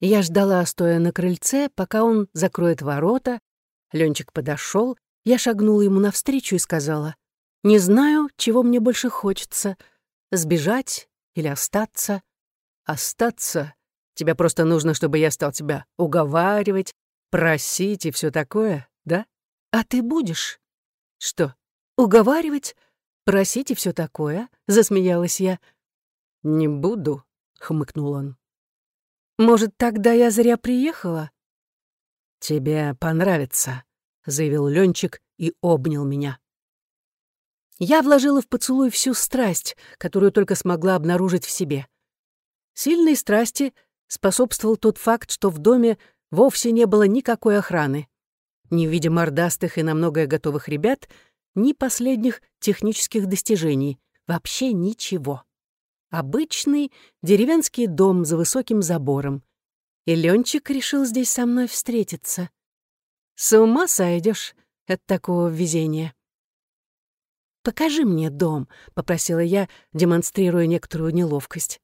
Я ждала, стоя на крыльце, пока он закроет ворота. Ленчик подошел, я шагнула ему навстречу и сказала, «Не знаю, чего мне больше хочется — сбежать или остаться. Остаться? Тебе просто нужно, чтобы я стал тебя уговаривать, просить и все такое, да? А ты будешь? Что, уговаривать, просить и все такое? Засмеялась я. Не буду, хмыкнул он. Может, тогда я зря приехала? Тебе понравится, заявил Ленчик и обнял меня. Я вложила в поцелуй всю страсть, которую только смогла обнаружить в себе. Сильной страсти способствовал тот факт, что в доме вовсе не было никакой охраны. Ни в виде мордастых и на многое готовых ребят, ни последних технических достижений. Вообще ничего. Обычный деревенский дом за высоким забором. И Ленчик решил здесь со мной встретиться. С ума сойдешь от такого везения. «Покажи мне дом», — попросила я, демонстрируя некоторую неловкость.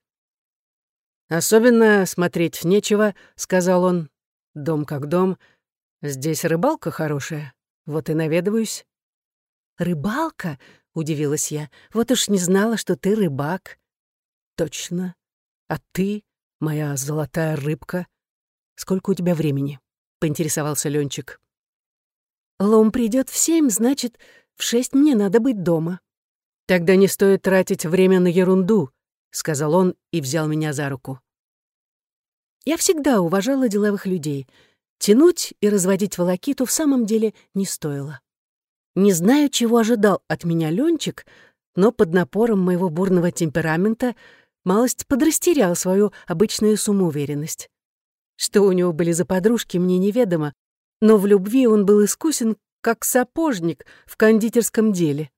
«Особенно смотреть нечего», — сказал он. «Дом как дом. Здесь рыбалка хорошая. Вот и наведываюсь». «Рыбалка?» — удивилась я. «Вот уж не знала, что ты рыбак». «Точно. А ты, моя золотая рыбка, сколько у тебя времени?» — поинтересовался Ленчик. «Лом придет в семь, значит, в шесть мне надо быть дома». «Тогда не стоит тратить время на ерунду», — сказал он и взял меня за руку. Я всегда уважала деловых людей. Тянуть и разводить волокиту в самом деле не стоило. Не знаю, чего ожидал от меня Ленчик, но под напором моего бурного темперамента малость подрастерял свою обычную самоуверенность. Что у него были за подружки, мне неведомо, но в любви он был искусен, как сапожник в кондитерском деле.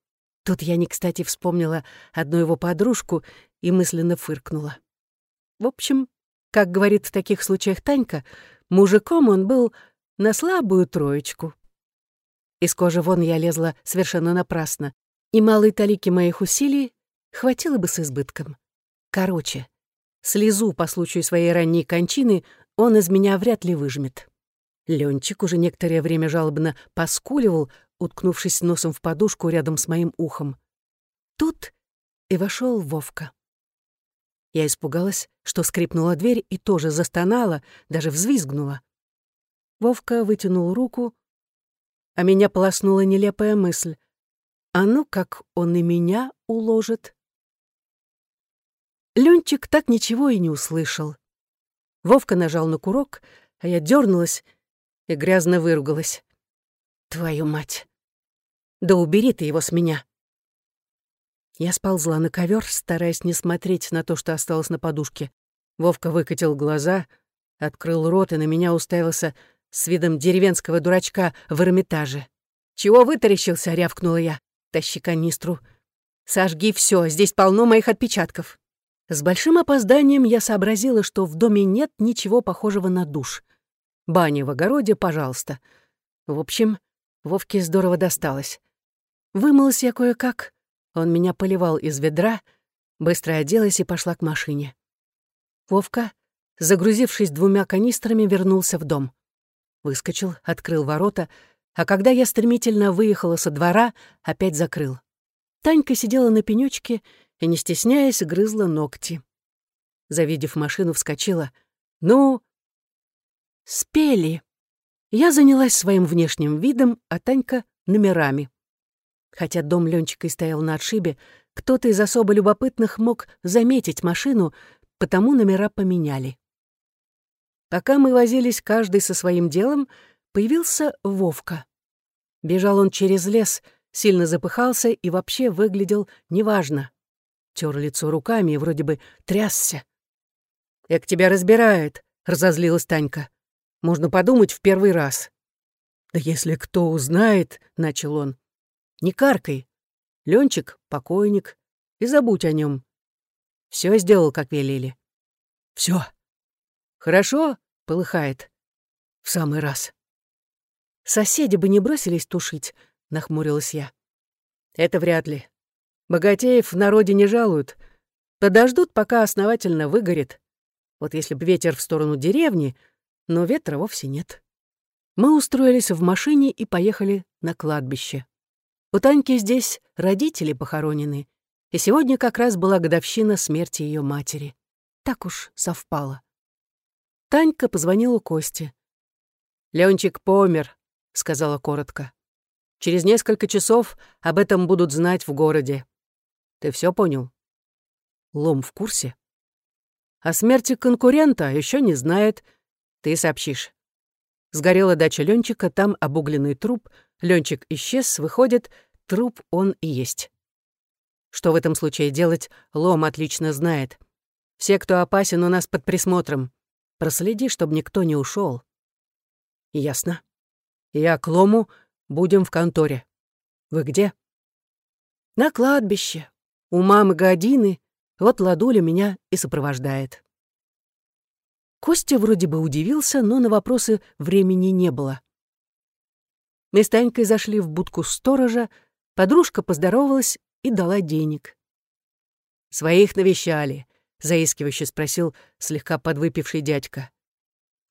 Тут я не кстати вспомнила одну его подружку и мысленно фыркнула. В общем, как говорит в таких случаях Танька, мужиком он был на слабую троечку. Из кожи вон я лезла совершенно напрасно, и малой талики моих усилий хватило бы с избытком. Короче, слезу по случаю своей ранней кончины он из меня вряд ли выжмет. Ленчик уже некоторое время жалобно поскуливал, уткнувшись носом в подушку рядом с моим ухом. Тут и вошел Вовка. Я испугалась, что скрипнула дверь и тоже застонала, даже взвизгнула. Вовка вытянул руку, а меня полоснула нелепая мысль. А ну, как он и меня уложит. Ленчик так ничего и не услышал. Вовка нажал на курок, а я дернулась и грязно выругалась. Твою мать! Да убери ты его с меня! Я сползла на ковер, стараясь не смотреть на то, что осталось на подушке. Вовка выкатил глаза, открыл рот и на меня уставился с видом деревенского дурачка в Эрмитаже. «Чего вытаращился?» — рявкнула я. «Тащи канистру. Сожги все, здесь полно моих отпечатков». С большим опозданием я сообразила, что в доме нет ничего похожего на душ. Баня в огороде, пожалуйста. В общем, Вовке здорово досталось. Вымылась я кое-как, он меня поливал из ведра, быстро оделась и пошла к машине. Вовка, загрузившись двумя канистрами, вернулся в дом. Выскочил, открыл ворота, а когда я стремительно выехала со двора, опять закрыл. Танька сидела на пенёчке и, не стесняясь, грызла ногти. Завидев машину, вскочила. «Ну?» «Спели!» Я занялась своим внешним видом, а Танька — номерами. Хотя дом Ленчика и стоял на отшибе, кто-то из особо любопытных мог заметить машину, потому номера поменяли. Пока мы возились каждый со своим делом, появился Вовка. Бежал он через лес, сильно запыхался и вообще выглядел неважно. Тер лицо руками и вроде бы трясся. «Эк тебя разбирает», — разозлилась Танька. «Можно подумать в первый раз». «Да если кто узнает», — начал он. Не каркай. Ленчик — покойник. И забудь о нем. Все сделал, как велели. Все. Хорошо, полыхает. В самый раз. Соседи бы не бросились тушить, нахмурилась я. Это вряд ли. Богатеев в народе не жалуют. Подождут, пока основательно выгорит. Вот если бы ветер в сторону деревни, но ветра вовсе нет. Мы устроились в машине и поехали на кладбище. У Таньки здесь родители похоронены, и сегодня как раз была годовщина смерти ее матери. Так уж совпало. Танька позвонила Косте. «Ленчик помер», — сказала коротко. «Через несколько часов об этом будут знать в городе. Ты все понял?» Лом в курсе. О смерти конкурента еще не знает. Ты сообщишь. Сгорела дача Ленчика, там обугленный труп. Ленчик исчез, выходит, труп он и есть. Что в этом случае делать, Лом отлично знает. Все, кто опасен, у нас под присмотром. Проследи, чтобы никто не ушел. Ясно. Я к Лому, будем в конторе. Вы где? На кладбище. У мамы Годины. Вот Ладуля меня и сопровождает. Костя вроде бы удивился, но на вопросы времени не было. Мы с Танькой зашли в будку сторожа, подружка поздоровалась и дала денег. «Своих навещали», — заискивающе спросил слегка подвыпивший дядька.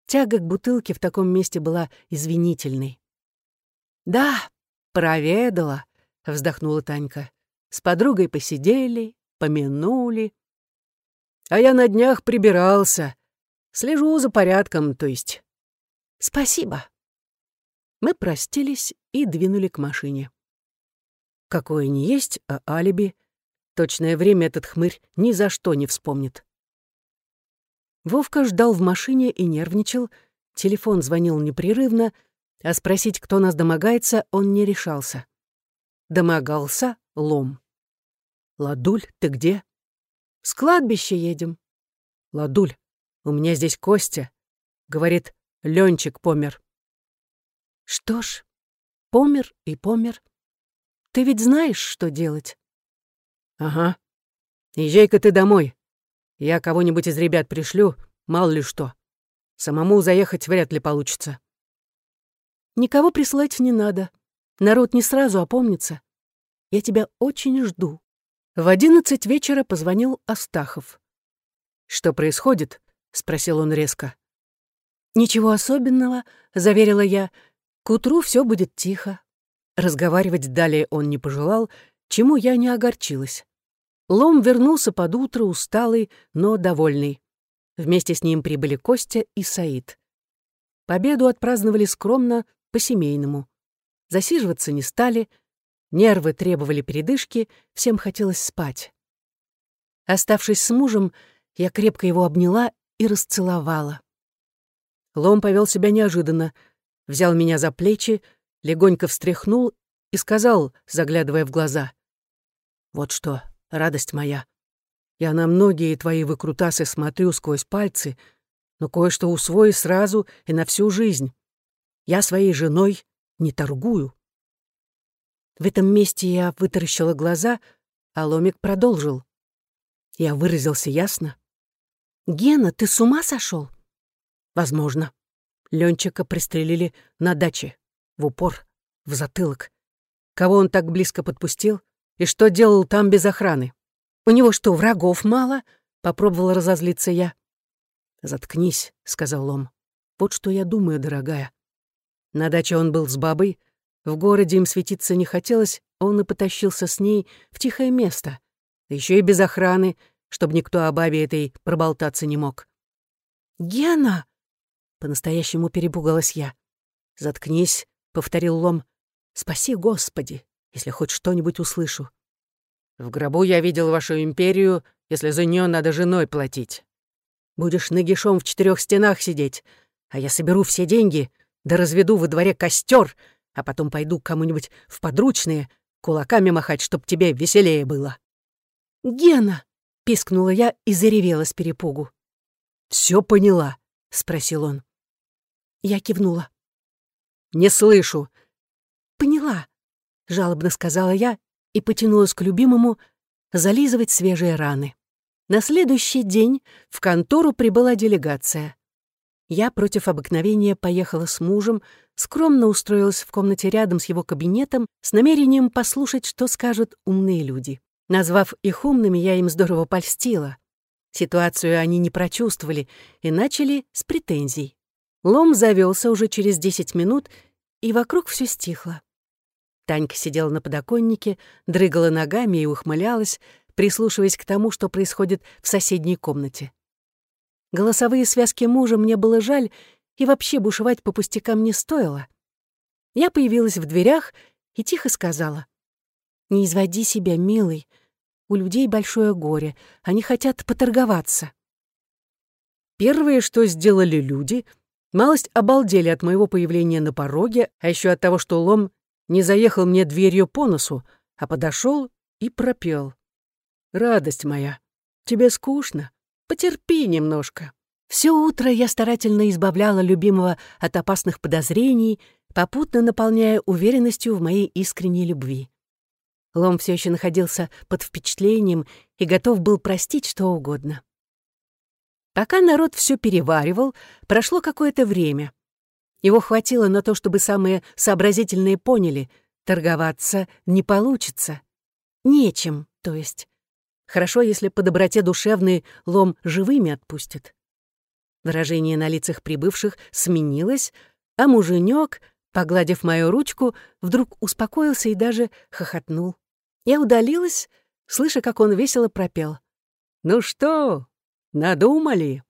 Тяга к бутылке в таком месте была извинительной. «Да, проведала», — вздохнула Танька. «С подругой посидели, помянули». «А я на днях прибирался», Слежу за порядком, то есть. Спасибо. Мы простились и двинули к машине. Какое ни есть, а алиби. Точное время этот хмырь ни за что не вспомнит. Вовка ждал в машине и нервничал. Телефон звонил непрерывно, а спросить, кто нас домогается, он не решался. Домогался лом. «Ладуль, ты где?» «С кладбища едем». «Ладуль, у меня здесь Костя. Говорит, Ленчик помер. Что ж, помер и помер. Ты ведь знаешь, что делать? Ага. Езжай-ка ты домой. Я кого-нибудь из ребят пришлю, мало ли что. Самому заехать вряд ли получится. Никого прислать не надо. Народ не сразу опомнится. Я тебя очень жду. В одиннадцать вечера позвонил Астахов. Что происходит? — спросил он резко. «Ничего особенного», — заверила я. «К утру все будет тихо». Разговаривать далее он не пожелал, чему я не огорчилась. Лом вернулся под утро, усталый, но довольный. Вместе с ним прибыли Костя и Саид. Победу отпраздновали скромно, по-семейному. Засиживаться не стали, нервы требовали передышки, всем хотелось спать. Оставшись с мужем, я крепко его обняла и расцеловала. Лом повел себя неожиданно, взял меня за плечи, легонько встряхнул и сказал, заглядывая в глаза, «Вот что, радость моя, я на многие твои выкрутасы смотрю сквозь пальцы, но кое-что усвою сразу и на всю жизнь. Я своей женой не торгую». В этом месте я вытаращила глаза, а Ломик продолжил. Я выразился ясно. «Гена, ты с ума сошел? «Возможно. Ленчика пристрелили на даче, в упор, в затылок. Кого он так близко подпустил? И что делал там без охраны? У него что, врагов мало?» — попробовала разозлиться я. «Заткнись», — сказал Лом. «Вот что я думаю, дорогая. На даче он был с бабой, в городе им светиться не хотелось, он и потащился с ней в тихое место, еще и без охраны, чтобы никто о бабе этой проболтаться не мог. «Гена!» — по-настоящему перепугалась я. «Заткнись», — повторил Лом. «Спаси, Господи, если хоть что-нибудь услышу. В гробу я видел вашу империю, если за нее надо женой платить. Будешь нагишом в четырех стенах сидеть, а я соберу все деньги, да разведу во дворе костер, а потом пойду кому-нибудь в подручные, кулаками махать, чтоб тебе веселее было». «Гена!» — пискнула я и заревела с перепугу. «Всё поняла?» — спросил он. Я кивнула. «Не слышу». «Поняла», — жалобно сказала я и потянулась к любимому зализывать свежие раны. На следующий день в контору прибыла делегация. Я против обыкновения поехала с мужем, скромно устроилась в комнате рядом с его кабинетом с намерением послушать, что скажут умные люди. Назвав их умными, я им здорово польстила. Ситуацию они не прочувствовали и начали с претензий. Лом завелся уже через десять минут, и вокруг все стихло. Танька сидела на подоконнике, дрыгала ногами и ухмылялась, прислушиваясь к тому, что происходит в соседней комнате. Голосовые связки мужа мне было жаль, и вообще бушевать по пустякам не стоило. Я появилась в дверях и тихо сказала. «Не изводи себя, милый. У людей большое горе. Они хотят поторговаться». Первое, что сделали люди, малость обалдели от моего появления на пороге, а еще от того, что лом не заехал мне дверью по носу, а подошел и пропел. «Радость моя, тебе скучно? Потерпи немножко». Все утро я старательно избавляла любимого от опасных подозрений, попутно наполняя уверенностью в моей искренней любви. Лом все еще находился под впечатлением и готов был простить что угодно. Пока народ все переваривал, прошло какое-то время. Его хватило на то, чтобы самые сообразительные поняли, торговаться не получится. Нечем, то есть. Хорошо, если по доброте душевной лом живыми отпустит. Выражение на лицах прибывших сменилось, а муженек, погладив мою ручку, вдруг успокоился и даже хохотнул. Я удалилась, слыша, как он весело пропел. «Ну что, надумали?»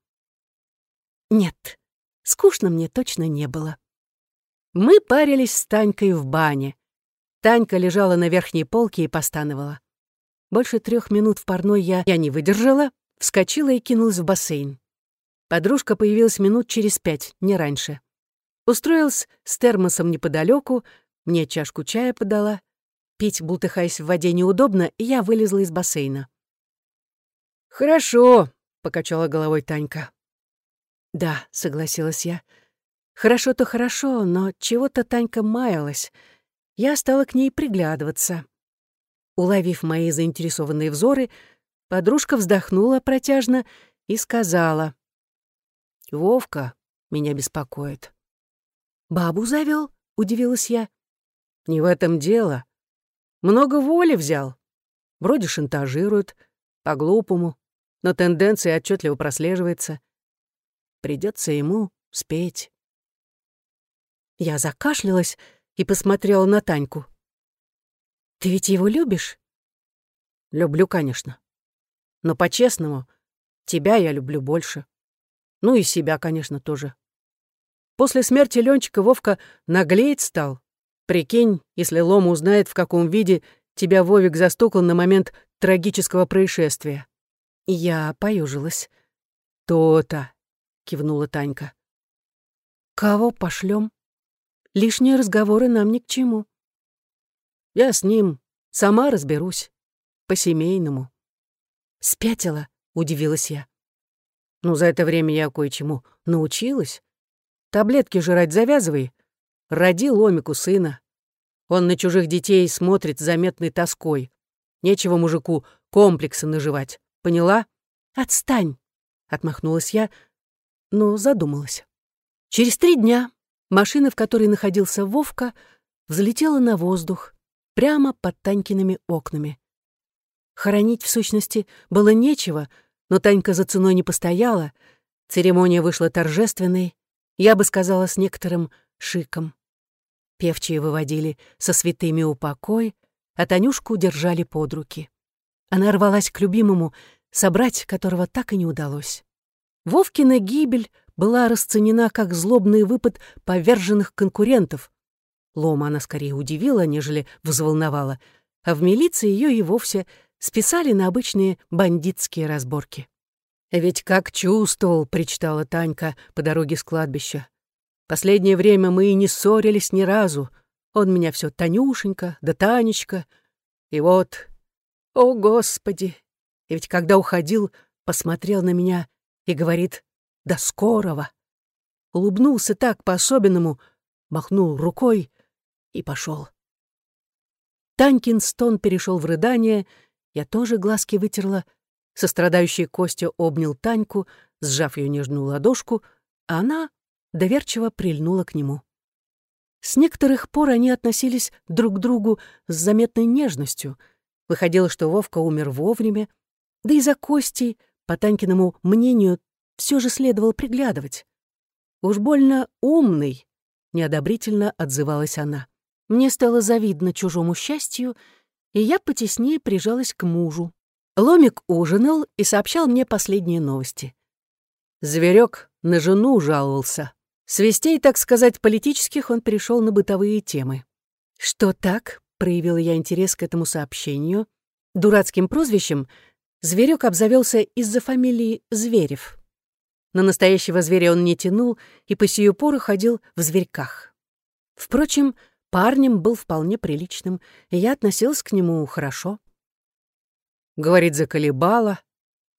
«Нет, скучно мне точно не было». Мы парились с Танькой в бане. Танька лежала на верхней полке и постановала. Больше трех минут в парной я, я не выдержала, вскочила и кинулась в бассейн. Подружка появилась минут через пять, не раньше. Устроилась с термосом неподалеку, мне чашку чая подала — Пить, бултыхаясь в воде, неудобно, и я вылезла из бассейна. «Хорошо», — покачала головой Танька. «Да», — согласилась я. «Хорошо-то хорошо, но чего-то Танька маялась. Я стала к ней приглядываться». Уловив мои заинтересованные взоры, подружка вздохнула протяжно и сказала. «Вовка меня беспокоит». «Бабу завел? удивилась я. «Не в этом дело. Много воли взял. Вроде шантажирует, по-глупому, но тенденция отчетливо прослеживается. Придется ему спеть. Я закашлялась и посмотрела на Таньку. «Ты ведь его любишь?» «Люблю, конечно. Но по-честному, тебя я люблю больше. Ну и себя, конечно, тоже. После смерти Ленчика Вовка наглеет стал. Прикинь, если Лома узнает, в каком виде тебя Вовик застукал на момент трагического происшествия. Я поюжилась. «То-то», — кивнула Танька. «Кого пошлем? Лишние разговоры нам ни к чему». «Я с ним сама разберусь. По-семейному». «Спятила», — удивилась я. «Ну, за это время я кое-чему научилась. Таблетки жрать завязывай, Роди ломику сына. Он на чужих детей смотрит с заметной тоской. Нечего мужику комплексы наживать. Поняла? Отстань, отмахнулась я, но задумалась. Через три дня машина, в которой находился Вовка, взлетела на воздух, прямо под Танькиными окнами. Хоронить, в сущности, было нечего, но Танька за ценой не постояла, церемония вышла торжественной, я бы сказала, с некоторым шиком. Певчие выводили со святыми упокой, а Танюшку держали под руки. Она рвалась к любимому, собрать которого так и не удалось. Вовкина гибель была расценена как злобный выпад поверженных конкурентов. Лома она скорее удивила, нежели взволновала, а в милиции ее и вовсе списали на обычные бандитские разборки. «Ведь как чувствовал», — причитала Танька по дороге с кладбища. Последнее время мы и не ссорились ни разу. Он меня все Танюшенька, да Танечка. И вот, о, Господи! И ведь когда уходил, посмотрел на меня и говорит «До скорого!» Улыбнулся так по-особенному, махнул рукой и пошел. Танькин стон перешел в рыдание, я тоже глазки вытерла, сострадающий Костя обнял Таньку, сжав ее нежную ладошку, а она доверчиво прильнула к нему. С некоторых пор они относились друг к другу с заметной нежностью. Выходило, что Вовка умер вовремя, да и за Костей по Танькиному мнению, все же следовало приглядывать. Уж больно умный, неодобрительно отзывалась она. Мне стало завидно чужому счастью, и я потеснее прижалась к мужу. Ломик ужинал и сообщал мне последние новости. Зверек на жену жаловался. С так сказать, политических он перешел на бытовые темы. «Что так?» — проявила я интерес к этому сообщению. Дурацким прозвищем Зверек обзавелся из-за фамилии Зверев. На настоящего зверя он не тянул и по сию пору ходил в зверьках. Впрочем, парнем был вполне приличным, и я относилась к нему хорошо. Говорит, заколебала,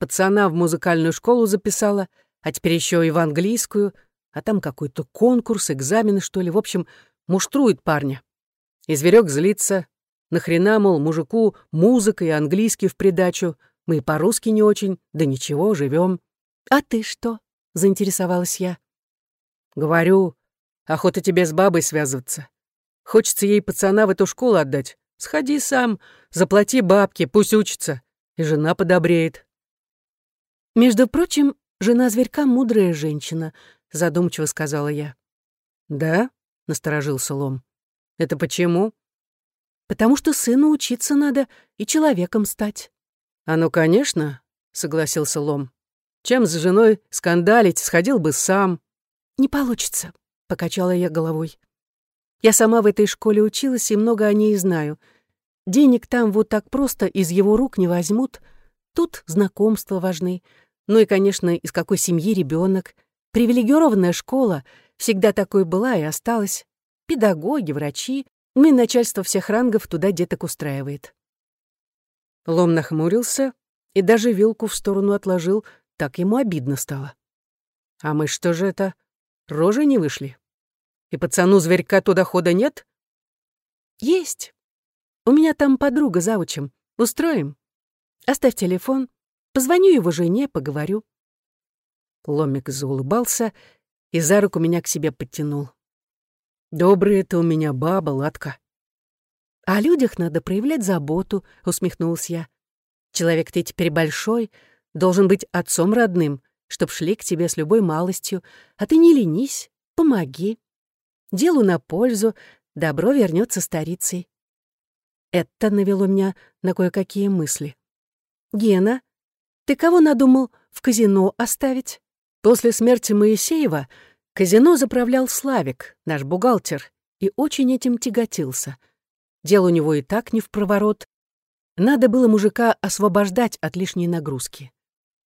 пацана в музыкальную школу записала, а теперь еще и в английскую, а там какой-то конкурс, экзамены, что ли. В общем, муштрует парня. И зверек злится. Нахрена, мол, мужику музыка и английский в придачу. Мы и по-русски не очень, да ничего, живем. «А ты что?» — заинтересовалась я. «Говорю, охота тебе с бабой связываться. Хочется ей пацана в эту школу отдать. Сходи сам, заплати бабки, пусть учится, и жена подобреет». Между прочим, жена зверька — мудрая женщина, задумчиво сказала я. «Да?» — насторожился Лом. «Это почему?» «Потому что сыну учиться надо и человеком стать». «А ну, конечно», — согласился Лом. «Чем с женой скандалить, сходил бы сам». «Не получится», — покачала я головой. «Я сама в этой школе училась и много о ней знаю. Денег там вот так просто из его рук не возьмут. Тут знакомства важны. Ну и, конечно, из какой семьи ребенок. Привилегированная школа всегда такой была и осталась. Педагоги, врачи, ну и начальство всех рангов туда деток устраивает. Лом нахмурился и даже вилку в сторону отложил, так ему обидно стало. А мы что же это, рожи не вышли? И пацану зверька туда хода нет? Есть. У меня там подруга завучем. Устроим. Оставь телефон. Позвоню его жене, поговорю. Ломик заулыбался и за руку меня к себе подтянул. «Добрая ты у меня баба, Ладка». «О людях надо проявлять заботу», — усмехнулась я. «Человек ты теперь большой, должен быть отцом родным, чтоб шли к тебе с любой малостью, а ты не ленись, помоги. Делу на пользу, добро вернется старицей». Это навело меня на кое-какие мысли. «Гена, ты кого надумал в казино оставить?» После смерти Моисеева казино заправлял Славик, наш бухгалтер, и очень этим тяготился. Дел у него и так не в проворот. Надо было мужика освобождать от лишней нагрузки.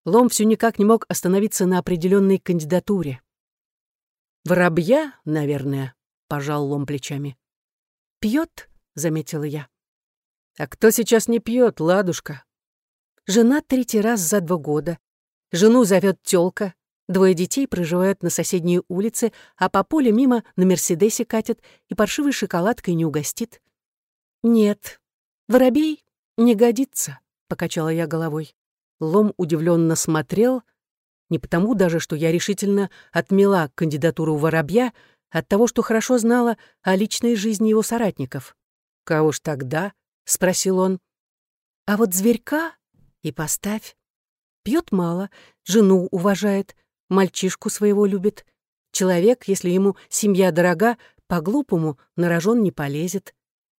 Лом все никак не мог остановиться на определенной кандидатуре. «Воробья, наверное», — пожал Лом плечами. «Пьет?» — заметила я. «А кто сейчас не пьет, ладушка?» Жена третий раз за два года. Жену зовет тёлка, Двое детей проживают на соседней улице, а по полю мимо на «Мерседесе» катят и паршивой шоколадкой не угостит. «Нет, воробей не годится», — покачала я головой. Лом удивленно смотрел, не потому даже, что я решительно отмела кандидатуру воробья, от того, что хорошо знала о личной жизни его соратников. «Кого ж тогда?» — спросил он. «А вот зверька и поставь. Пьет мало, жену уважает, мальчишку своего любит. Человек, если ему семья дорога, по-глупому на рожон не полезет.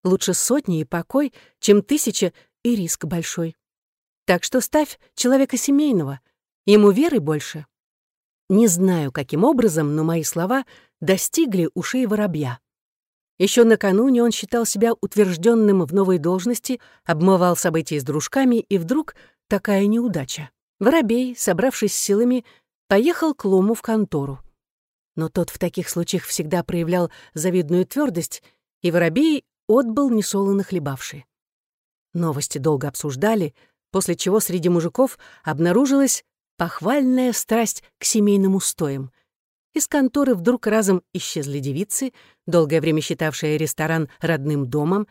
Лучше сотни и покой, чем тысяча и риск большой. Так что ставь человека семейного, ему веры больше. Не знаю, каким образом, но мои слова достигли ушей воробья. Еще накануне он считал себя утвержденным в новой должности, обмывал события с дружками, и вдруг такая неудача. Воробей, собравшись с силами, поехал к Лому в контору. Но тот в таких случаях всегда проявлял завидную твердость, и воробей отбыл несолоно хлебавший. Новости долго обсуждали, после чего среди мужиков обнаружилась похвальная страсть к семейным устоям. Из конторы вдруг разом исчезли девицы, долгое время считавшие ресторан родным домом.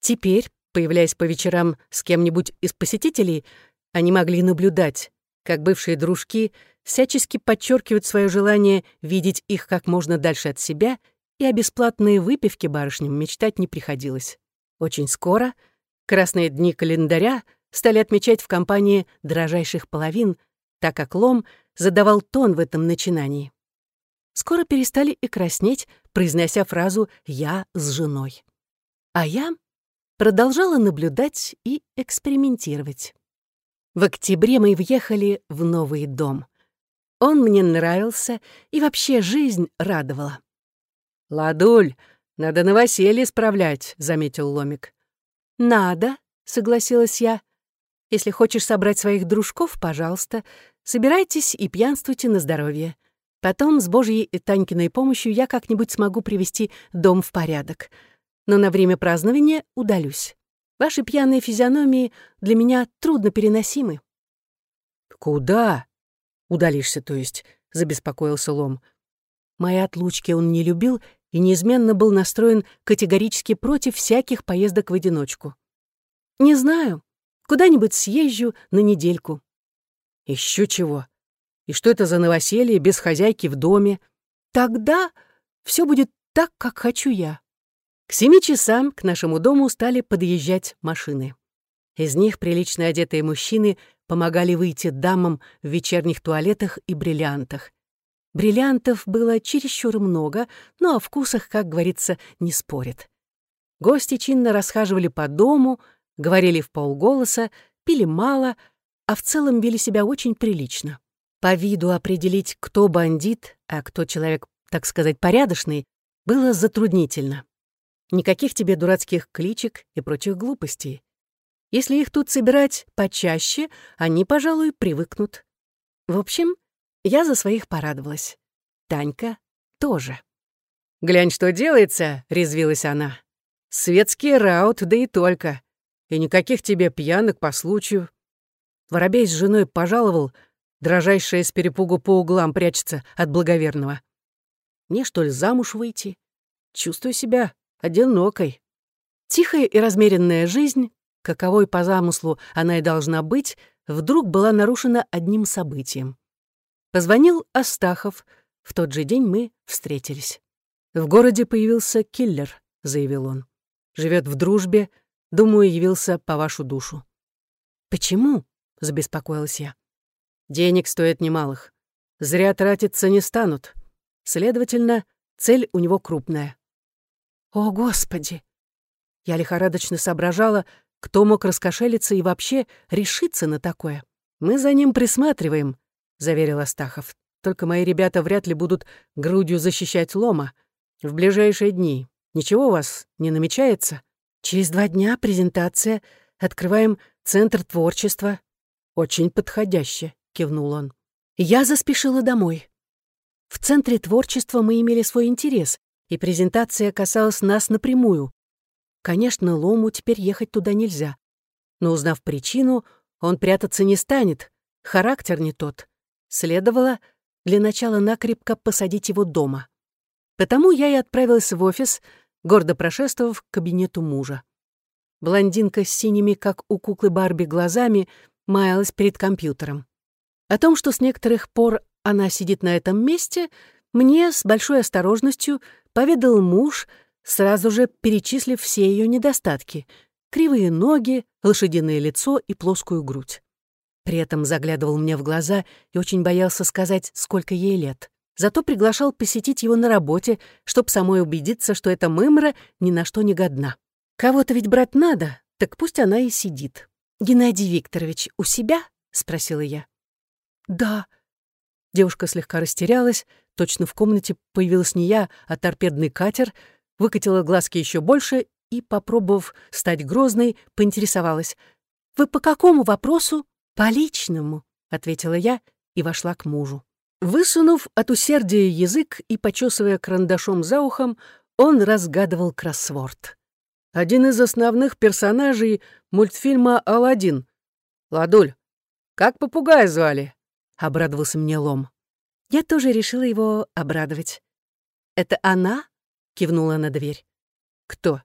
Теперь, появляясь по вечерам с кем-нибудь из посетителей, они могли наблюдать, как бывшие дружки всячески подчеркивают свое желание видеть их как можно дальше от себя, и о бесплатной выпивке барышням мечтать не приходилось. Очень скоро красные дни календаря стали отмечать в компании дрожайших половин, так как Лом задавал тон в этом начинании. Скоро перестали и краснеть, произнося фразу «я с женой». А я продолжала наблюдать и экспериментировать. В октябре мы въехали в новый дом. Он мне нравился, и вообще жизнь радовала. «Ладуль, надо новоселье справлять», — заметил Ломик. «Надо», — согласилась я. «Если хочешь собрать своих дружков, пожалуйста, собирайтесь и пьянствуйте на здоровье. Потом с Божьей и Танькиной помощью я как-нибудь смогу привести дом в порядок. Но на время празднования удалюсь. Ваши пьяные физиономии для меня трудно переносимы». «Куда?» «Удалишься, то есть», — забеспокоился Лом. Мои отлучки он не любил и неизменно был настроен категорически против всяких поездок в одиночку. «Не знаю. Куда-нибудь съезжу на недельку». Еще чего? И что это за новоселье без хозяйки в доме? Тогда все будет так, как хочу я. К семи часам к нашему дому стали подъезжать машины. Из них прилично одетые мужчины помогали выйти дамам в вечерних туалетах и бриллиантах. Бриллиантов было чересчур много, но о вкусах, как говорится, не спорят. Гости чинно расхаживали по дому, говорили в полголоса, пили мало, а в целом вели себя очень прилично. По виду определить, кто бандит, а кто человек, так сказать, порядочный, было затруднительно. Никаких тебе дурацких кличек и прочих глупостей. Если их тут собирать почаще, они, пожалуй, привыкнут. В общем, я за своих порадовалась. Танька тоже. «Глянь, что делается!» — резвилась она. «Светский раут, да и только. И никаких тебе пьянок по случаю». Воробей с женой пожаловал, дрожайшая с перепугу по углам прячется от благоверного. Мне, что ли, замуж выйти? Чувствую себя одинокой. Тихая и размеренная жизнь каковой по замыслу она и должна быть, вдруг была нарушена одним событием. Позвонил Астахов. В тот же день мы встретились. «В городе появился киллер», — заявил он. «Живет в дружбе. Думаю, явился по вашу душу». «Почему?» — забеспокоилась я. «Денег стоит немалых. Зря тратиться не станут. Следовательно, цель у него крупная». «О, Господи!» Я лихорадочно соображала, кто мог раскошелиться и вообще решиться на такое? Мы за ним присматриваем, заверил Астахов. Только мои ребята вряд ли будут грудью защищать лома. В ближайшие дни. Ничего у вас не намечается? Через два дня презентация. Открываем Центр творчества. Очень подходяще, кивнул он. Я заспешила домой. В Центре творчества мы имели свой интерес, и презентация касалась нас напрямую. Конечно, Лому теперь ехать туда нельзя. Но узнав причину, он прятаться не станет, характер не тот. Следовало для начала накрепко посадить его дома. Потому я и отправилась в офис, гордо прошествовав к кабинету мужа. Блондинка с синими, как у куклы Барби, глазами маялась перед компьютером. О том, что с некоторых пор она сидит на этом месте, мне с большой осторожностью поведал муж — сразу же перечислив все ее недостатки — кривые ноги, лошадиное лицо и плоскую грудь. При этом заглядывал мне в глаза и очень боялся сказать, сколько ей лет. Зато приглашал посетить его на работе, чтобы самой убедиться, что эта мымра ни на что не годна. Кого-то ведь брать надо, так пусть она и сидит. «Геннадий Викторович у себя?» — спросила я. «Да». Девушка слегка растерялась, точно в комнате появилась не я, а торпедный катер — выкатила глазки еще больше и, попробовав стать грозной, поинтересовалась. «Вы по какому вопросу?» «По личному», — ответила я и вошла к мужу. Высунув от усердия язык и почесывая карандашом за ухом, он разгадывал кроссворд. Один из основных персонажей мультфильма «Аладдин». «Ладуль, как попугая звали?» — обрадовался мне Лом. Я тоже решила его обрадовать. «Это она?» — кивнула на дверь. «Кто?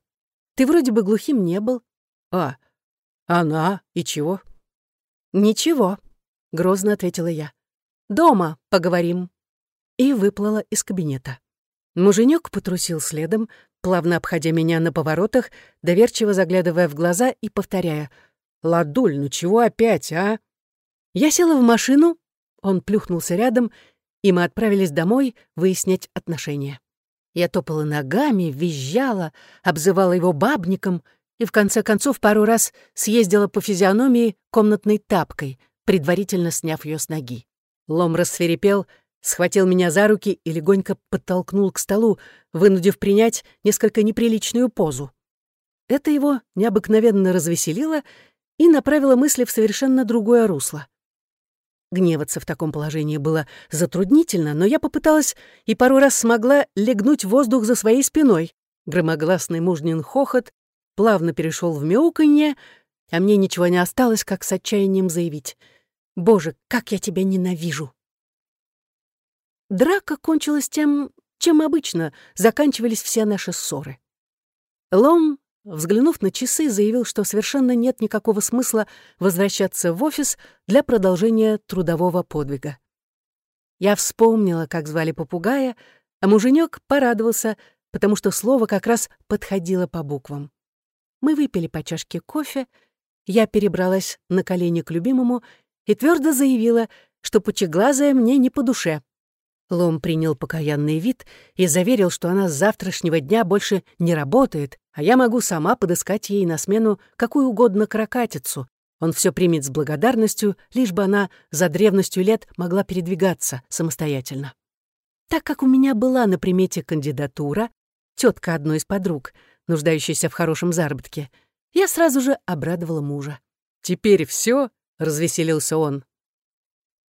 Ты вроде бы глухим не был». «А, она? И чего?» «Ничего», — грозно ответила я. «Дома поговорим». И выплыла из кабинета. Муженек потрусил следом, плавно обходя меня на поворотах, доверчиво заглядывая в глаза и повторяя. «Ладуль, ну чего опять, а?» Я села в машину, Он плюхнулся рядом, и мы отправились домой выяснять отношения. Я топала ногами, визжала, обзывала его бабником и в конце концов пару раз съездила по физиономии комнатной тапкой, предварительно сняв ее с ноги. Лом рассверепел, схватил меня за руки и легонько подтолкнул к столу, вынудив принять несколько неприличную позу. Это его необыкновенно развеселило и направило мысли в совершенно другое русло. Гневаться в таком положении было затруднительно, но я попыталась и пару раз смогла легнуть воздух за своей спиной. Громогласный мужнин хохот плавно перешел в мяуканье, а мне ничего не осталось, как с отчаянием заявить. «Боже, как я тебя ненавижу!» Драка кончилась тем, чем обычно заканчивались все наши ссоры. Лом взглянув на часы, заявил, что совершенно нет никакого смысла возвращаться в офис для продолжения трудового подвига. Я вспомнила, как звали попугая, а муженек порадовался, потому что слово как раз подходило по буквам. Мы выпили по чашке кофе, я перебралась на колени к любимому и твердо заявила, что пучеглазая мне не по душе. Лом принял покаянный вид и заверил, что она с завтрашнего дня больше не работает, а я могу сама подыскать ей на смену какую угодно крокатицу. Он все примет с благодарностью, лишь бы она за древностью лет могла передвигаться самостоятельно. Так как у меня была на примете кандидатура, тетка одной из подруг, нуждающаяся в хорошем заработке, я сразу же обрадовала мужа. «Теперь все? Развеселился он.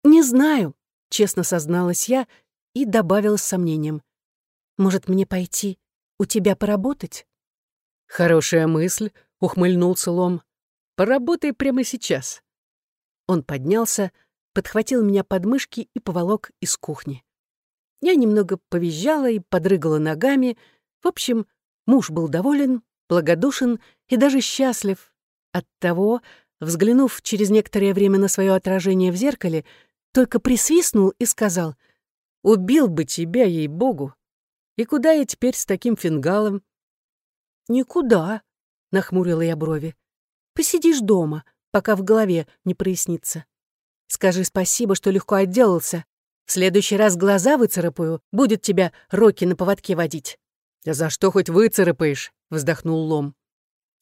«Не знаю», — честно созналась я и добавила с сомнением. «Может, мне пойти у тебя поработать?» «Хорошая мысль», — ухмыльнулся Лом. «Поработай прямо сейчас». Он поднялся, подхватил меня под мышки и поволок из кухни. Я немного повизжала и подрыгала ногами. В общем, муж был доволен, благодушен и даже счастлив. Оттого, взглянув через некоторое время на свое отражение в зеркале, только присвистнул и сказал — Убил бы тебя, ей-богу. И куда я теперь с таким фингалом? Никуда, нахмурила я брови. Посидишь дома, пока в голове не прояснится. Скажи спасибо, что легко отделался. В следующий раз глаза выцарапаю, будет тебя Рокки на поводке водить. «А за что хоть выцарапаешь?» — вздохнул Лом.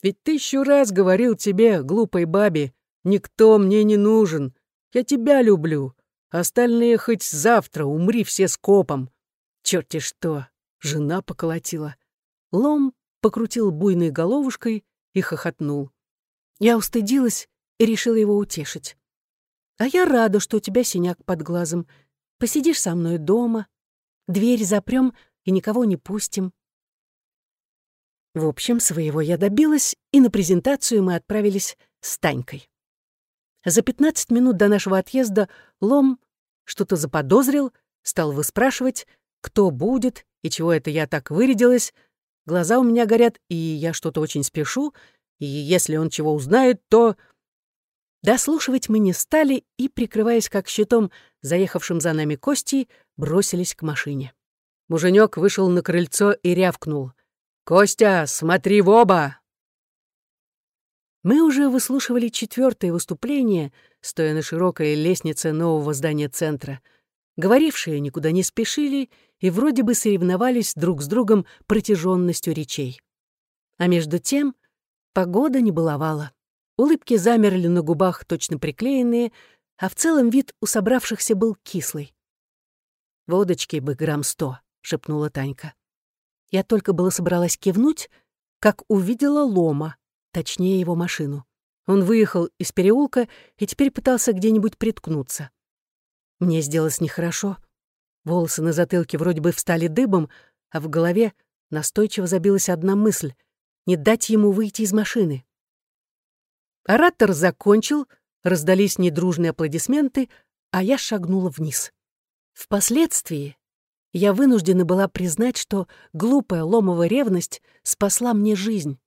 «Ведь тысячу раз говорил тебе, глупой бабе, никто мне не нужен. Я тебя люблю. Остальные хоть завтра умри все скопом. Черти что, жена поколотила. Лом покрутил буйной головушкой и хохотнул. Я устыдилась и решила его утешить. А я рада, что у тебя синяк под глазом. Посидишь со мной дома, дверь запрем и никого не пустим. В общем, своего я добилась, и на презентацию мы отправились с Танькой. За 15 минут до нашего отъезда Лом что-то заподозрил, стал выспрашивать, кто будет и чего это я так вырядилась. Глаза у меня горят, и я что-то очень спешу, и если он чего узнает, то... Дослушивать мы не стали и, прикрываясь как щитом, заехавшим за нами Костей, бросились к машине. Муженек вышел на крыльцо и рявкнул. «Костя, смотри в оба!» Мы уже выслушивали четвертое выступление, стоя на широкой лестнице нового здания центра. Говорившие никуда не спешили и вроде бы соревновались друг с другом протяженностью речей. А между тем погода не баловала. Улыбки замерли на губах, точно приклеенные, а в целом вид у собравшихся был кислый. «Водочки бы грамм сто», — шепнула Танька. Я только было собралась кивнуть, как увидела лома точнее его машину. Он выехал из переулка и теперь пытался где-нибудь приткнуться. Мне сделалось нехорошо. Волосы на затылке вроде бы встали дыбом, а в голове настойчиво забилась одна мысль — не дать ему выйти из машины. Оратор закончил, раздались недружные аплодисменты, а я шагнула вниз. Впоследствии я вынуждена была признать, что глупая ломовая ревность спасла мне жизнь.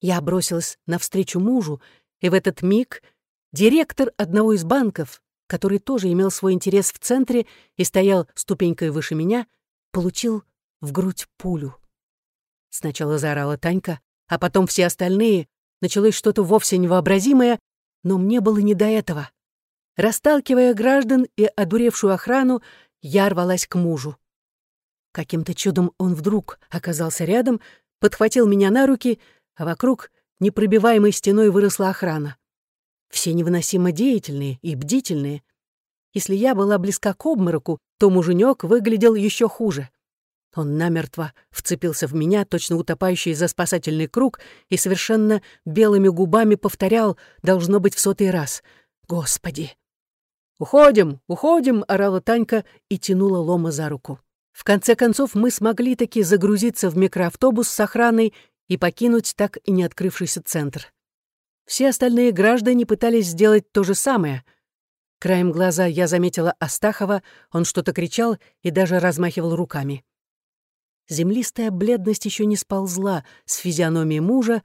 Я бросилась навстречу мужу, и в этот миг директор одного из банков, который тоже имел свой интерес в центре и стоял ступенькой выше меня, получил в грудь пулю. Сначала заорала Танька, а потом все остальные. Началось что-то вовсе невообразимое, но мне было не до этого. Расталкивая граждан и одуревшую охрану, я рвалась к мужу. Каким-то чудом он вдруг оказался рядом, подхватил меня на руки, а вокруг непробиваемой стеной выросла охрана. Все невыносимо деятельные и бдительные. Если я была близка к обмороку, то муженек выглядел еще хуже. Он намертво вцепился в меня, точно утопающий за спасательный круг, и совершенно белыми губами повторял, должно быть, в сотый раз. «Господи!» «Уходим, уходим!» — орала Танька и тянула Лома за руку. В конце концов, мы смогли таки загрузиться в микроавтобус с охраной и покинуть так и не открывшийся центр. Все остальные граждане пытались сделать то же самое. Краем глаза я заметила Астахова, он что-то кричал и даже размахивал руками. Землистая бледность еще не сползла с физиономии мужа,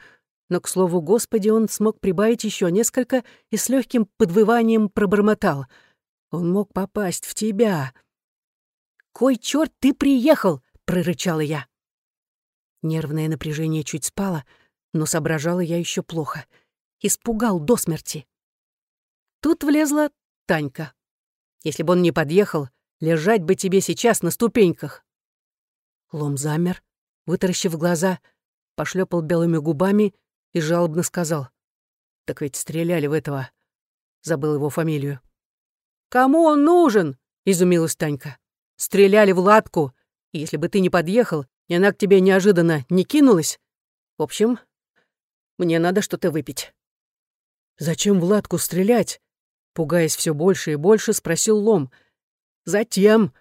но, к слову Господи, он смог прибавить еще несколько и с легким подвыванием пробормотал. «Он мог попасть в тебя». «Кой черт ты приехал?» — прорычала я. Нервное напряжение чуть спало, но соображала я еще плохо. Испугал до смерти. Тут влезла Танька. Если бы он не подъехал, лежать бы тебе сейчас на ступеньках. Лом замер, вытаращив глаза, пошлепал белыми губами и жалобно сказал. «Так ведь стреляли в этого». Забыл его фамилию. «Кому он нужен?» — изумилась Танька. «Стреляли в латку, если бы ты не подъехал, и она к тебе неожиданно не кинулась. В общем, мне надо что-то выпить». «Зачем в латку стрелять?» Пугаясь все больше и больше, спросил Лом. «Затем.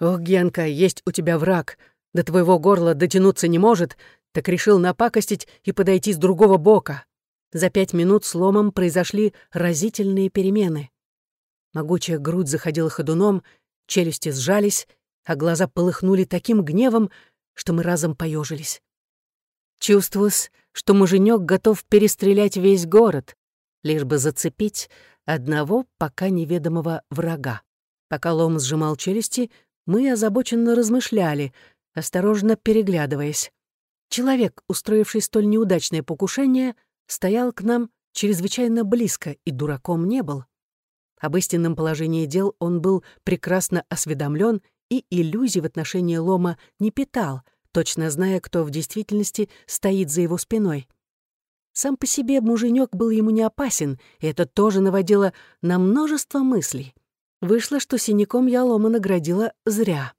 Ох, Генка, есть у тебя враг до твоего горла дотянуться не может, так решил напакостить и подойти с другого бока. За пять минут с ломом произошли разительные перемены. Могучая грудь заходила ходуном, челюсти сжались, а глаза полыхнули таким гневом, что мы разом поежились. Чувствовалось, что муженек готов перестрелять весь город, лишь бы зацепить одного пока неведомого врага. Пока лом сжимал челюсти, мы озабоченно размышляли — осторожно переглядываясь. Человек, устроивший столь неудачное покушение, стоял к нам чрезвычайно близко и дураком не был. Об истинном положении дел он был прекрасно осведомлен и иллюзий в отношении Лома не питал, точно зная, кто в действительности стоит за его спиной. Сам по себе муженек был ему не опасен, и это тоже наводило на множество мыслей. Вышло, что синяком я Лома наградила зря.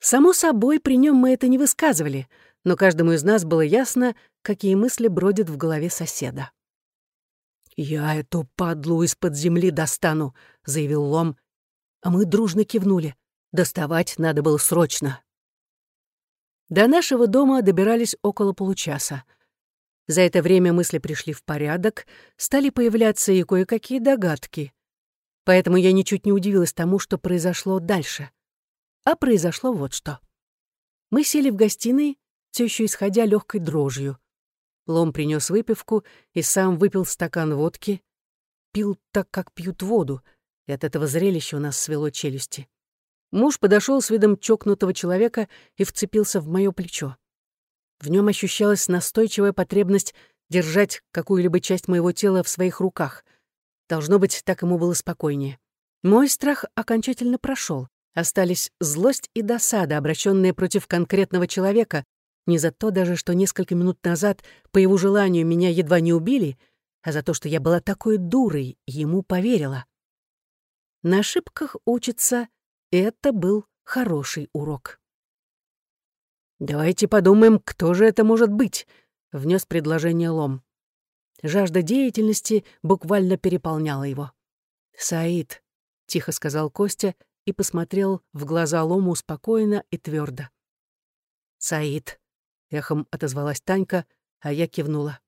Само собой, при нем мы это не высказывали, но каждому из нас было ясно, какие мысли бродят в голове соседа. «Я эту падлу из-под земли достану», — заявил Лом, а мы дружно кивнули. Доставать надо было срочно. До нашего дома добирались около получаса. За это время мысли пришли в порядок, стали появляться и кое-какие догадки. Поэтому я ничуть не удивилась тому, что произошло дальше. А произошло вот что. Мы сели в гостиной, все еще исходя легкой дрожью. Лом принес выпивку и сам выпил стакан водки. Пил так, как пьют воду, и от этого зрелища у нас свело челюсти. Муж подошел с видом чокнутого человека и вцепился в мое плечо. В нем ощущалась настойчивая потребность держать какую-либо часть моего тела в своих руках. Должно быть, так ему было спокойнее. Мой страх окончательно прошел. Остались злость и досада, обращенные против конкретного человека, не за то даже, что несколько минут назад по его желанию меня едва не убили, а за то, что я была такой дурой ему поверила. На ошибках учится, и это был хороший урок. «Давайте подумаем, кто же это может быть», — внес предложение Лом. Жажда деятельности буквально переполняла его. «Саид», — тихо сказал Костя и посмотрел в глаза Лому спокойно и твердо. «Саид», — эхом отозвалась Танька, а я кивнула.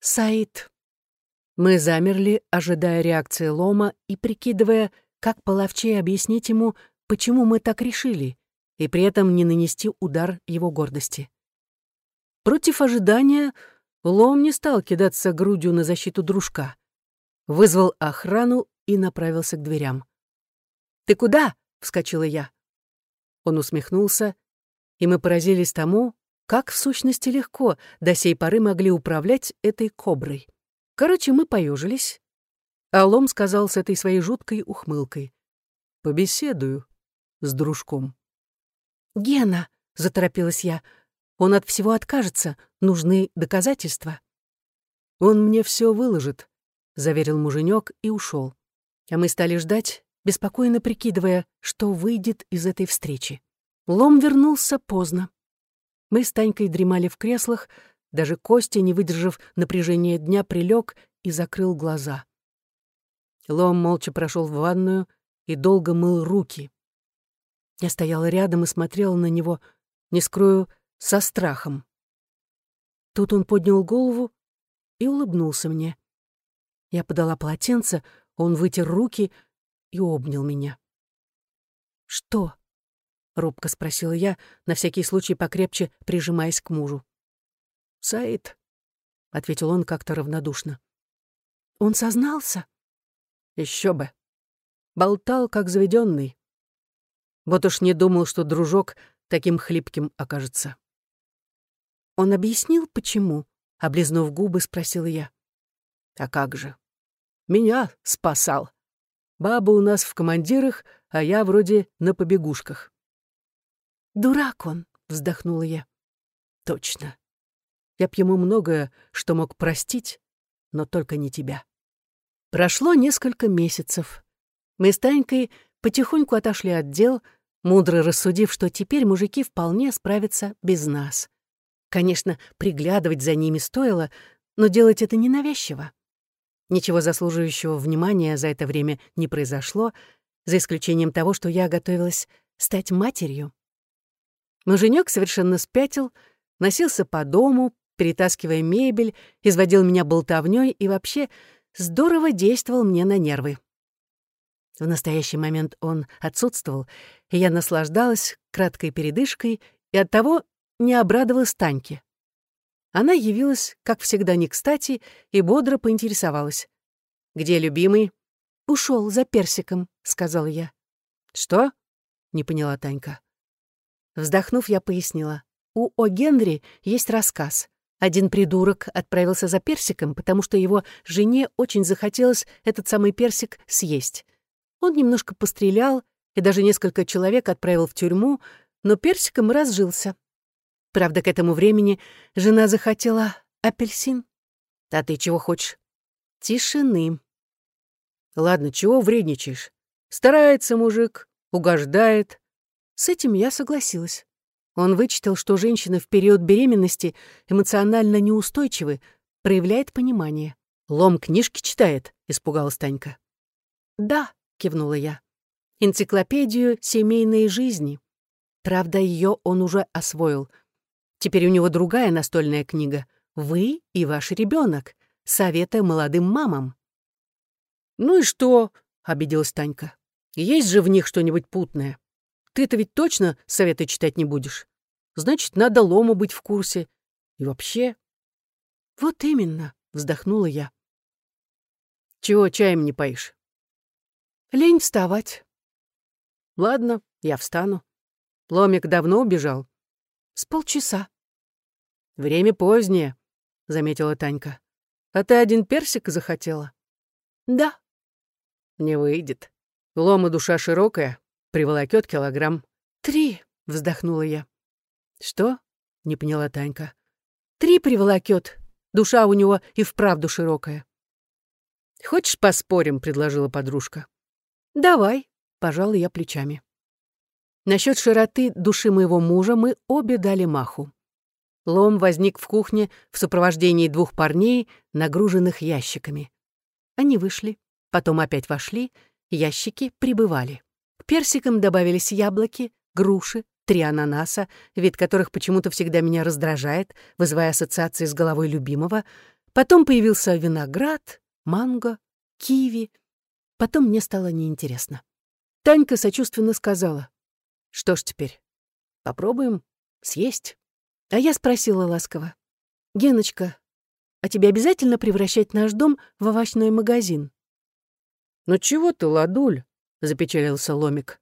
«Саид». Мы замерли, ожидая реакции Лома и прикидывая, как половчей объяснить ему, почему мы так решили, и при этом не нанести удар его гордости. Против ожидания Лом не стал кидаться грудью на защиту дружка. Вызвал охрану и направился к дверям. «Ты куда?» — вскочила я. Он усмехнулся, и мы поразились тому, как в сущности легко до сей поры могли управлять этой коброй. Короче, мы поюжились. А Лом сказал с этой своей жуткой ухмылкой. «Побеседую с дружком». «Гена!» — заторопилась я. «Он от всего откажется. Нужны доказательства». «Он мне все выложит», — заверил муженек и ушел. А мы стали ждать, беспокойно прикидывая, что выйдет из этой встречи. Лом вернулся поздно. Мы с Танькой дремали в креслах, даже Костя, не выдержав напряжения дня, прилег и закрыл глаза. Лом молча прошел в ванную и долго мыл руки. Я стояла рядом и смотрела на него, не скрою, со страхом. Тут он поднял голову и улыбнулся мне. Я подала полотенце, он вытер руки и обнял меня. «Что?» — робко спросила я, на всякий случай покрепче прижимаясь к мужу. «Саид», — ответил он как-то равнодушно. «Он сознался?» Еще бы. Болтал, как заведенный. Вот уж не думал, что дружок таким хлипким окажется. Он объяснил, почему, облизнув губы, спросила я. А как же? Меня спасал. Баба у нас в командирах, а я вроде на побегушках. «Дурак он», — вздохнула я. «Точно. Я б ему многое, что мог простить, но только не тебя». Прошло несколько месяцев. Мы с Танькой потихоньку отошли от дел, мудро рассудив, что теперь мужики вполне справятся без нас. Конечно, приглядывать за ними стоило, но делать это ненавязчиво. Ничего заслуживающего внимания за это время не произошло, за исключением того, что я готовилась стать матерью. Муженек совершенно спятил, носился по дому, перетаскивая мебель, изводил меня болтовнёй и вообще здорово действовал мне на нервы. В настоящий момент он отсутствовал, и я наслаждалась краткой передышкой и оттого не обрадовалась Таньке. Она явилась, как всегда, не кстати, и бодро поинтересовалась. «Где любимый?» «Ушел за персиком», — сказала я. «Что?» — не поняла Танька. Вздохнув, я пояснила. «У О. Генри есть рассказ. Один придурок отправился за персиком, потому что его жене очень захотелось этот самый персик съесть. Он немножко пострелял и даже несколько человек отправил в тюрьму, но персиком разжился. Правда, к этому времени жена захотела апельсин. А ты чего хочешь? Тишины. Ладно, чего вредничаешь? Старается мужик, угождает. С этим я согласилась. Он вычитал, что женщины в период беременности эмоционально неустойчивы, проявляет понимание. «Лом книжки читает?» — испугалась Танька. «Да», — кивнула я. «Энциклопедию семейной жизни». Правда, ее он уже освоил. Теперь у него другая настольная книга «Вы и ваш ребенок. Советы молодым мамам». «Ну и что?» — обиделась Танька. «Есть же в них что-нибудь путное». Ты-то ведь точно советы читать не будешь. Значит, надо лому быть в курсе. И вообще... Вот именно, вздохнула я. Чего чаем не поишь? Лень вставать. Ладно, я встану. Ломик давно убежал? С полчаса. Время позднее, заметила Танька. А ты один персик захотела? Да. Не выйдет. Лома душа широкая, приволокет килограмм. «Три!» — вздохнула я. «Что?» — не поняла Танька. «Три приволокет. Душа у него и вправду широкая». «Хочешь, поспорим?» — предложила подружка. «Давай», — пожала я плечами. Насчет широты души моего мужа мы обе дали маху. Лом возник в кухне в сопровождении двух парней, нагруженных ящиками. Они вышли, потом опять вошли, ящики прибывали. К персикам добавились яблоки, груши, три ананаса, вид которых почему-то всегда меня раздражает, вызывая ассоциации с головой любимого. Потом появился виноград, манго, киви. Потом мне стало неинтересно. Танька сочувственно сказала. «Что ж теперь? Попробуем съесть?» А я спросила ласково. «Геночка, а тебе обязательно превращать наш дом в овощной магазин?» «Ну чего ты, ладуль?» Запечалился Ломик.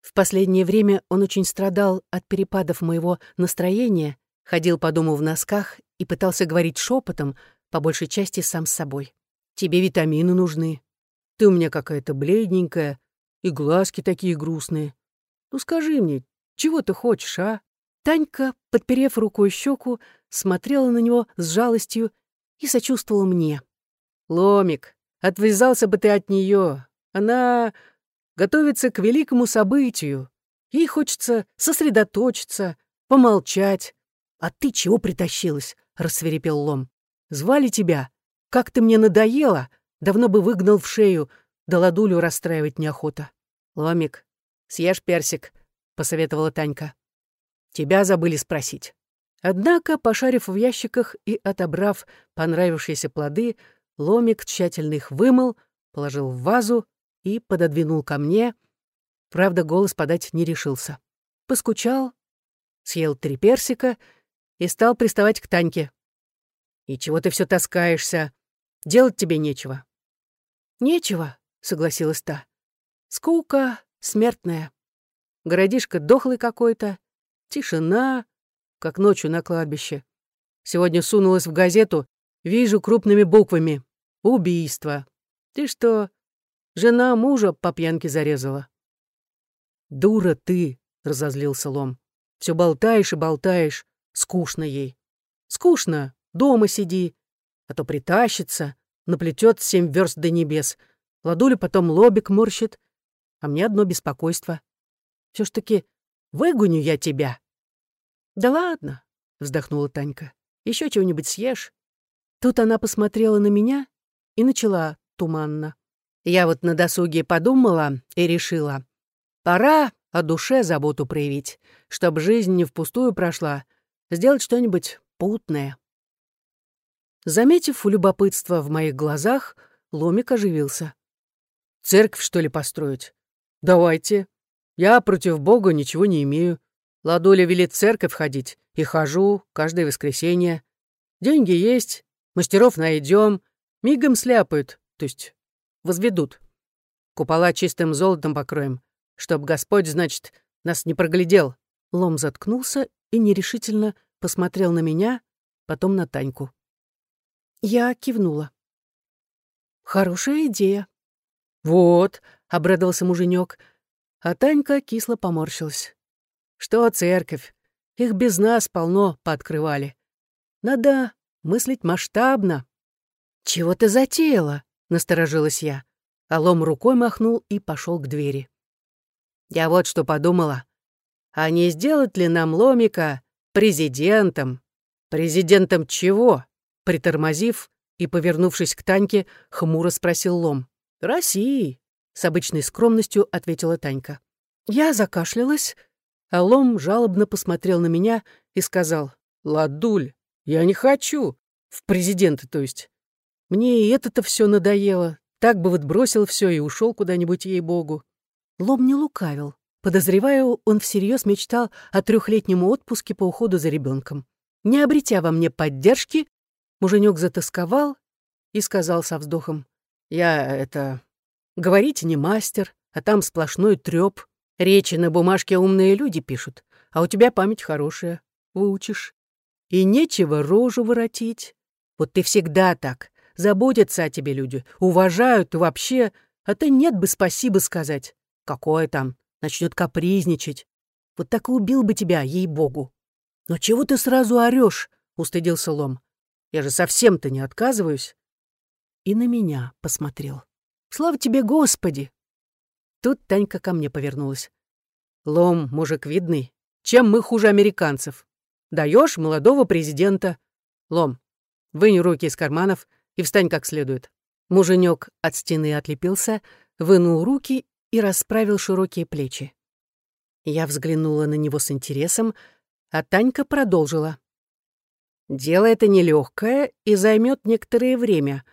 В последнее время он очень страдал от перепадов моего настроения, ходил по дому в носках и пытался говорить шепотом, по большей части сам с собой. «Тебе витамины нужны. Ты у меня какая-то бледненькая, и глазки такие грустные. Ну скажи мне, чего ты хочешь, а?» Танька, подперев рукой щеку, смотрела на него с жалостью и сочувствовала мне. «Ломик, отвязался бы ты от нее. Она готовится к великому событию. Ей хочется сосредоточиться, помолчать. А ты чего притащилась?» — рассверепел Лом. «Звали тебя. Как ты мне надоела. Давно бы выгнал в шею, да ладулю расстраивать неохота». «Ломик, съешь персик», — посоветовала Танька. «Тебя забыли спросить». Однако, пошарив в ящиках и отобрав понравившиеся плоды, Ломик тщательно их вымыл, положил в вазу и пододвинул ко мне. Правда, голос подать не решился. Поскучал, съел три персика и стал приставать к Таньке. «И чего ты все таскаешься? Делать тебе нечего». «Нечего», — согласилась та. «Скука смертная. Городишко дохлый какой-то, тишина, как ночью на кладбище. Сегодня сунулась в газету, вижу крупными буквами «Убийство». Ты что, жена мужа по пьянке зарезала? «Дура ты!» — разозлился Лом. Все болтаешь и болтаешь. Скучно ей. Скучно. Дома сиди. А то притащится, наплетет семь верст до небес. Ладуля потом лобик морщит. А мне одно беспокойство. Все ж таки выгоню я тебя. «Да ладно», — вздохнула Танька. Еще чего-нибудь съешь?» Тут она посмотрела на меня и начала туманно. Я вот на досуге подумала и решила. Пора о душе заботу проявить, чтобы жизнь не впустую прошла, сделать что-нибудь путное. Заметив любопытство в моих глазах, Ломик оживился. «Церковь, что ли, построить? Давайте. Я против Бога ничего не имею. Ладуля велит церковь ходить, и хожу каждое воскресенье. Деньги есть, мастеров найдем, мигом сляпают, то есть возведут. Купола чистым золотом покроем, чтоб Господь, значит, нас не проглядел». Лом заткнулся и нерешительно посмотрел на меня, потом на Таньку. Я кивнула. «Хорошая идея». «Вот», — обрадовался муженек, а Танька кисло поморщилась. Что церковь? Их без нас полно пооткрывали. Надо мыслить масштабно. «Чего ты затеяла?» — насторожилась я. Алом рукой махнул и пошел к двери. Я вот что подумала. А не сделать ли нам Ломика президентом? Президентом чего? Притормозив и повернувшись к Таньке, хмуро спросил Лом. «России», — с обычной скромностью ответила Танька. Я закашлялась, а Лом жалобно посмотрел на меня и сказал, «Ладуль, я не хочу. В президенты, то есть. Мне и это-то все надоело. Так бы вот бросил все и ушел куда-нибудь, ей-богу». Лом не лукавил. Подозреваю, он всерьез мечтал о трехлетнем отпуске по уходу за ребенком. Не обретя во мне поддержки, муженек затасковал и сказал со вздохом, «Я это... Говорите, не мастер, а там сплошной трёп. Речи на бумажке умные люди пишут, а у тебя память хорошая, выучишь. И нечего рожу воротить. Вот ты всегда так. Заботятся о тебе люди, уважают и вообще, а ты нет бы спасибо сказать. Какое там, начнет капризничать. Вот так и убил бы тебя, ей-богу. Но чего ты сразу орешь? устыдился Лом. Я же совсем-то не отказываюсь. И на меня посмотрел. Слава тебе, Господи! Тут Танька ко мне повернулась. «Лом, мужик видный. Чем мы хуже американцев? Даешь молодого президента. Лом, вынь руки из карманов и встань как следует». Муженек от стены отлепился, вынул руки и расправил широкие плечи. Я взглянула на него с интересом, а Танька продолжила. «Дело это нелегкое и займет некоторое время.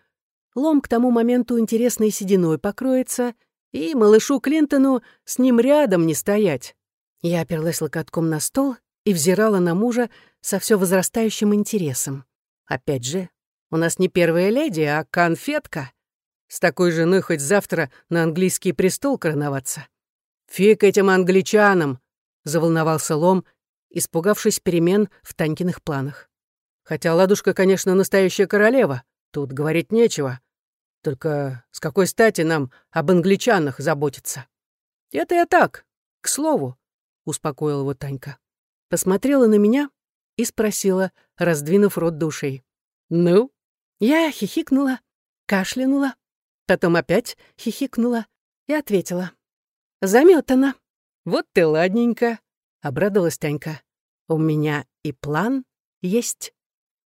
Лом к тому моменту интересной сединой покроется — и малышу Клинтону с ним рядом не стоять. Я оперлась локотком на стол и взирала на мужа со все возрастающим интересом. Опять же, у нас не первая леди, а конфетка. С такой женой хоть завтра на английский престол короноваться. «Фиг этим англичанам!» — заволновался Лом, испугавшись перемен в Танькиных планах. «Хотя ладушка, конечно, настоящая королева, тут говорить нечего. Только с какой стати нам об англичанах заботиться? Это я так, к слову, успокоила его Танька. Посмотрела на меня и спросила, раздвинув рот душей. «Ну?» Я хихикнула, кашлянула, потом опять хихикнула и ответила. «Заметана». «Вот ты ладненько», — обрадовалась Танька. «У меня и план есть».